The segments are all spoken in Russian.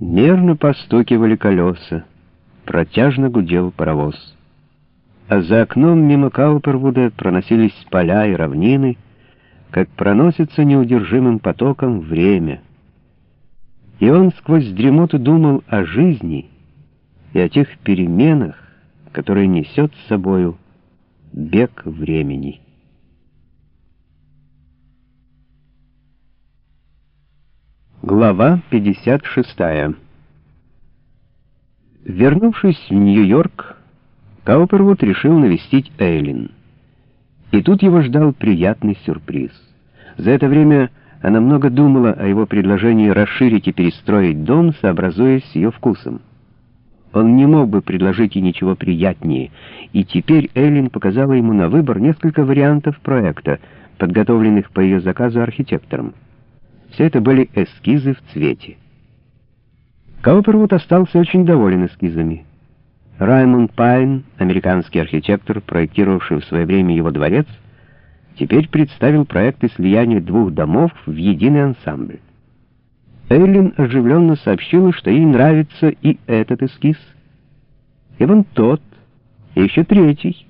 Мерно постукивали колеса, протяжно гудел паровоз. А за окном мимо Каупервуда проносились поля и равнины, как проносится неудержимым потоком время. И он сквозь дремоту думал о жизни и о тех переменах, которые несет с собою бег времени. Глава 56 Вернувшись в Нью-Йорк, Каупервуд решил навестить Эйлин. И тут его ждал приятный сюрприз. За это время она много думала о его предложении расширить и перестроить дом, сообразуясь с ее вкусом. Он не мог бы предложить ей ничего приятнее, и теперь Эйлин показала ему на выбор несколько вариантов проекта, подготовленных по ее заказу архитектором. Все это были эскизы в цвете. Каупервуд остался очень доволен эскизами. Раймонд Пайн, американский архитектор, проектировавший в свое время его дворец, теперь представил проекты слияния двух домов в единый ансамбль. Эйлин оживленно сообщила, что ей нравится и этот эскиз, и вон тот, и еще третий,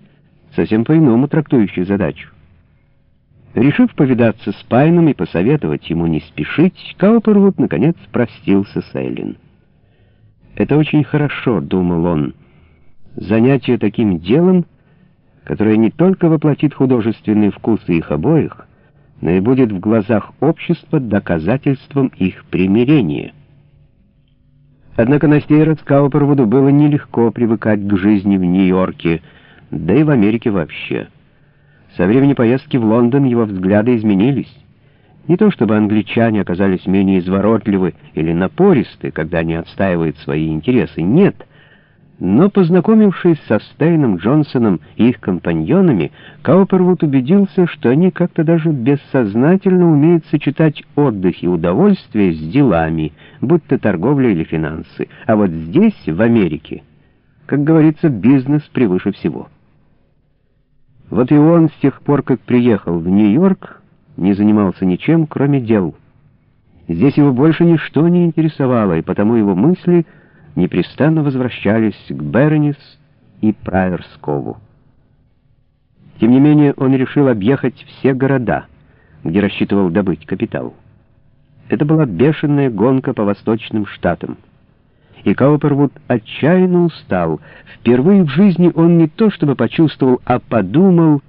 совсем по-иному трактующий задачу. Решив повидаться с Пайном и посоветовать ему не спешить, Каупервуд, наконец, простился с Эйлин. «Это очень хорошо», — думал он, — «занятие таким делом, которое не только воплотит художественные вкусы их обоих, но и будет в глазах общества доказательством их примирения». Однако на сей раз Каупервуду было нелегко привыкать к жизни в Нью-Йорке, да и в Америке вообще. Со времени поездки в Лондон его взгляды изменились. Не то чтобы англичане оказались менее изворотливы или напористы, когда они отстаивают свои интересы, нет. Но, познакомившись со Стейном Джонсоном и их компаньонами, Каупервуд убедился, что они как-то даже бессознательно умеют сочетать отдых и удовольствие с делами, будь то торговля или финансы. А вот здесь, в Америке, как говорится, бизнес превыше всего. Вот и он с тех пор, как приехал в Нью-Йорк, не занимался ничем, кроме дел. Здесь его больше ничто не интересовало, и потому его мысли непрестанно возвращались к Бернис и Прайерскову. Тем не менее, он решил объехать все города, где рассчитывал добыть капитал. Это была бешеная гонка по восточным штатам и Каупервуд отчаянно устал. Впервые в жизни он не то чтобы почувствовал, а подумал,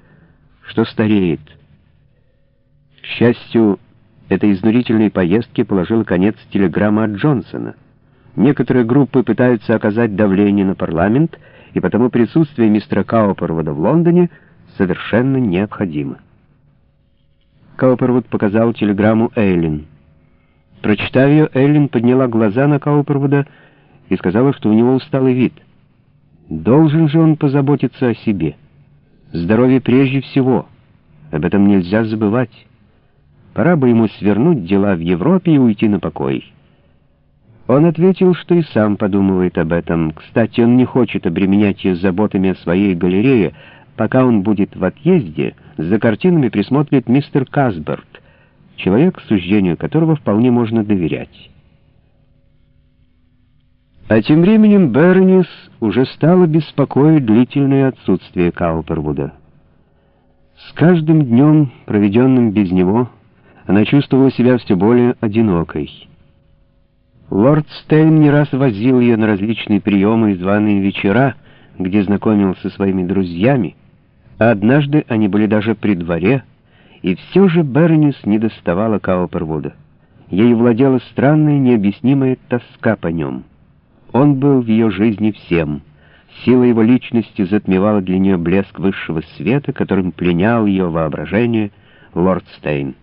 что стареет. К счастью, этой изнурительной поездке положила конец телеграмма от Джонсона. Некоторые группы пытаются оказать давление на парламент, и потому присутствие мистера Каупервуда в Лондоне совершенно необходимо. Каупервуд показал телеграмму Эйлин. Прочитав ее, Эйлин подняла глаза на Каупервуда и сказала, что у него усталый вид. Должен же он позаботиться о себе. Здоровье прежде всего. Об этом нельзя забывать. Пора бы ему свернуть дела в Европе и уйти на покой. Он ответил, что и сам подумывает об этом. Кстати, он не хочет обременять ее заботами о своей галерее. Пока он будет в отъезде, за картинами присмотрит мистер Касберт, человек, суждению которого вполне можно доверять. А тем временем Бернис уже стало беспокоить длительное отсутствие Каупервуда. С каждым днем, проведенным без него, она чувствовала себя все более одинокой. Лорд Стейн не раз возил ее на различные приемы и званые вечера, где знакомился со своими друзьями, а однажды они были даже при дворе, и все же Бернис не доставала Каупервуда. Ей владела странная необъяснимая тоска по нем. Он был в ее жизни всем. Сила его личности затмевала для нее блеск высшего света, которым пленял ее воображение лорд Стейн.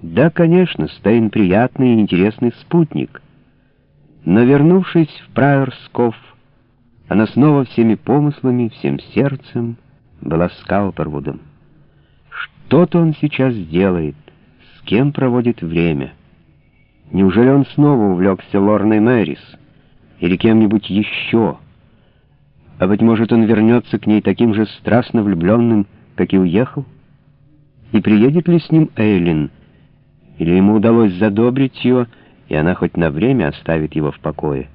Да, конечно, Стейн приятный и интересный спутник. Но вернувшись в Прайерсков, она снова всеми помыслами, всем сердцем была с Каупервудом. Что-то он сейчас делает, с кем проводит время. Неужели он снова увлекся Лорной Мэрис? Или кем-нибудь еще. А быть может, он вернется к ней таким же страстно влюбленным, как и уехал? И приедет ли с ним Эйлин? Или ему удалось задобрить ее, и она хоть на время оставит его в покое.